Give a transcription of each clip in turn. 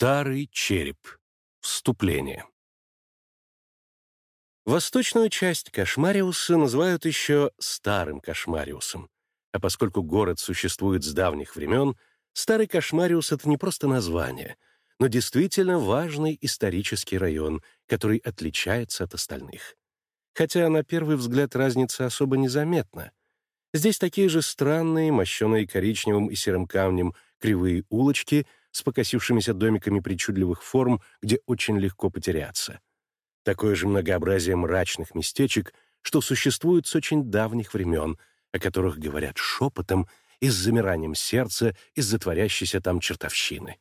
Старый череп. Вступление. Восточную часть Кошмариуса называют еще Старым Кошмариусом, а поскольку город существует с давних времен, Старый Кошмариус — это не просто название, но действительно важный исторический район, который отличается от остальных. Хотя на первый взгляд разница особо незаметна. Здесь такие же странные, мощеные коричневым и серым камнем, кривые улочки с покосившимися домиками причудливых форм, где очень легко потеряться. Такое же многообразие мрачных местечек, что существует с очень давних времен, о которых говорят шепотом и с замиранием сердца из-за творящейся там чертовщины.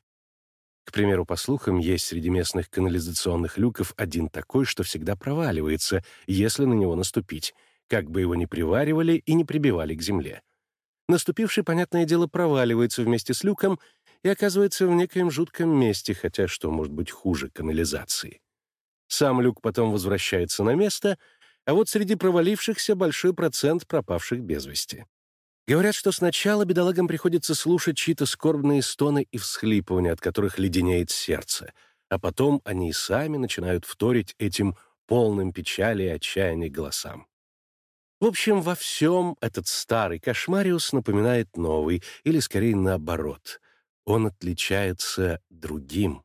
К примеру, по слухам, есть среди местных канализационных люков один такой, что всегда проваливается, если на него наступить, как бы его ни приваривали и не прибивали к земле. Наступивший, понятное дело, проваливается вместе с люком и оказывается в некоем жутком месте, хотя что может быть хуже канализации. Сам люк потом возвращается на место, а вот среди провалившихся большой процент пропавших без вести. Говорят, что сначала бедолагам приходится слушать чьи-то скорбные стоны и всхлипывания, от которых леденеет сердце, а потом они и сами начинают вторить этим полным печали и отчаяния голосам. В общем, во всем этот старый кошмариус напоминает новый, или скорее наоборот. Он отличается другим.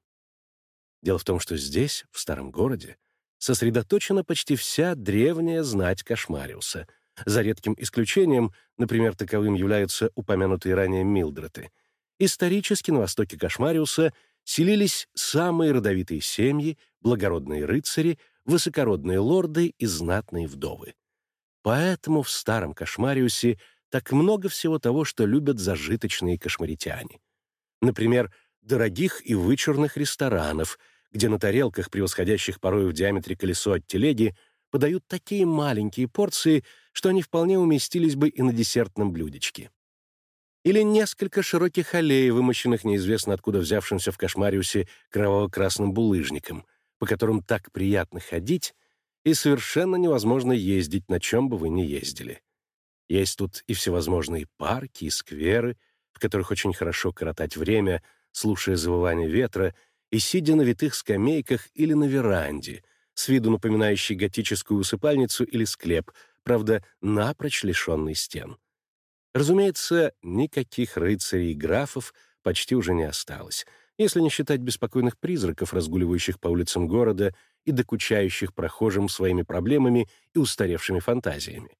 Дело в том, что здесь, в старом городе, сосредоточена почти вся древняя знать Кошмариуса. За редким исключением, например, таковым являются упомянутые ранее Милдреты. Исторически на востоке Кошмариуса селились самые родовитые семьи, благородные рыцари, высокородные лорды и знатные вдовы. Поэтому в старом Кошмариусе так много всего того, что любят зажиточные кошмаритяне. Например, дорогих и вычурных ресторанов, где на тарелках, превосходящих порой в диаметре колесо от телеги, подают такие маленькие порции, что они вполне уместились бы и на десертном блюдечке. Или несколько широких аллей, вымощенных неизвестно откуда взявшимся в Кошмариусе кроваво-красным булыжником, по которым так приятно ходить, и совершенно невозможно ездить, на чем бы вы ни ездили. Есть тут и всевозможные парки, и скверы, в которых очень хорошо коротать время, слушая завывание ветра и сидя на витых скамейках или на веранде, с виду напоминающей готическую усыпальницу или склеп, правда, напрочь лишенный стен. Разумеется, никаких рыцарей и графов почти уже не осталось, если не считать беспокойных призраков, разгуливающих по улицам города и докучающих прохожим своими проблемами и устаревшими фантазиями.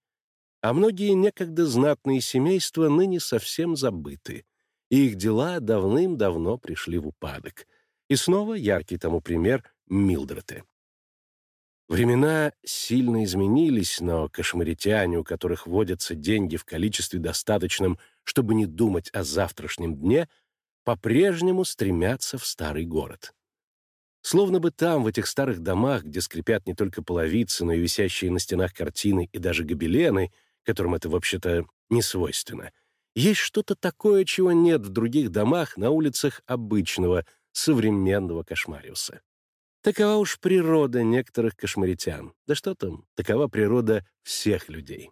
А многие некогда знатные семейства ныне совсем забыты, и их дела давным-давно пришли в упадок. И снова яркий тому пример — Милдреты. Времена сильно изменились, но кошмаритяне, у которых водятся деньги в количестве достаточном, чтобы не думать о завтрашнем дне, по-прежнему стремятся в старый город. Словно бы там, в этих старых домах, где скрипят не только половицы, но и висящие на стенах картины и даже гобелены, которым это вообще-то не свойственно, есть что-то такое, чего нет в других домах на улицах обычного, современного Кошмариуса. Такова уж природа некоторых кошмаритян. Да что там, такова природа всех людей.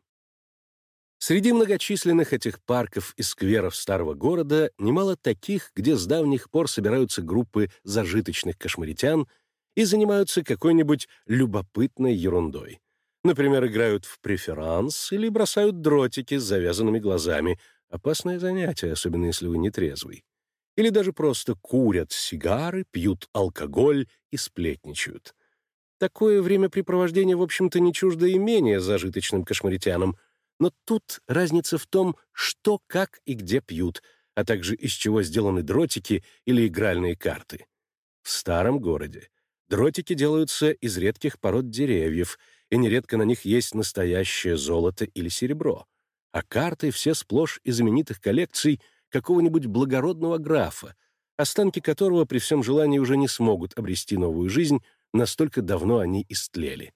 Среди многочисленных этих парков и скверов старого города немало таких, где с давних пор собираются группы зажиточных кошмаритян и занимаются какой-нибудь любопытной ерундой. Например, играют в преферанс или бросают дротики с завязанными глазами. Опасное занятие, особенно если вы не трезвый. Или даже просто курят сигары, пьют алкоголь и сплетничают. Такое времяпрепровождение, в общем-то, не чуждо и менее зажиточным кошмаритянам — но тут разница в том, что, как и где пьют, а также из чего сделаны дротики или игральные карты. В старом городе дротики делаются из редких пород деревьев, и нередко на них есть настоящее золото или серебро, а карты все сплошь из знаменитых коллекций какого-нибудь благородного графа, останки которого при всем желании уже не смогут обрести новую жизнь, настолько давно они истлели.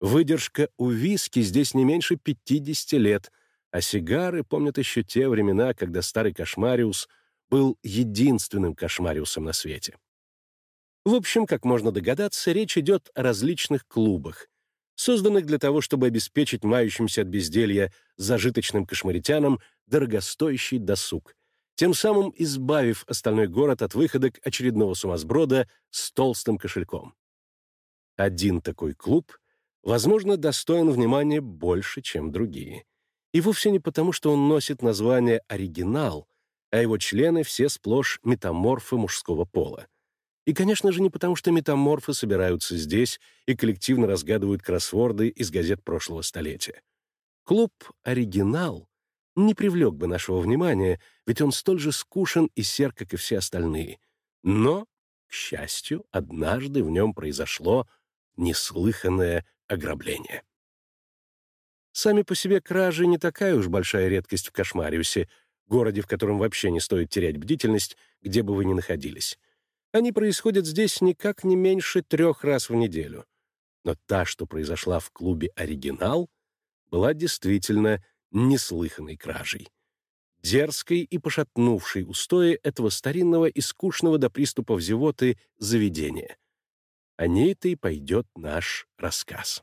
Выдержка у виски здесь не меньше 50 лет, а сигары помнят еще те времена, когда старый Кошмариус был единственным Кошмариусом на свете. В общем, как можно догадаться, речь идет о различных клубах, созданных для того, чтобы обеспечить мающимся от безделья зажиточным кошмаритянам дорогостоящий досуг. тем самым избавив остальной город от выходок очередного сумасброда с толстым кошельком. Один такой клуб, возможно, достоин внимания больше, чем другие. И вовсе не потому, что он носит название «оригинал», а его члены все сплошь метаморфы мужского пола. И, конечно же, не потому, что метаморфы собираются здесь и коллективно разгадывают кроссворды из газет прошлого столетия. Клуб «Оригинал» не привлек бы нашего внимания, ведь он столь же скушен и сер, как и все остальные. Но, к счастью, однажды в нем произошло неслыханное ограбление. Сами по себе кражи не такая уж большая редкость в Кошмариусе, городе, в котором вообще не стоит терять бдительность, где бы вы ни находились. Они происходят здесь никак не меньше трех раз в неделю. Но та, что произошла в клубе «Оригинал», была действительно неслыханной кражей. Дерзкой и пошатнувшей устои этого старинного и скучного до приступов зевоты заведения. О ней-то и пойдет наш рассказ.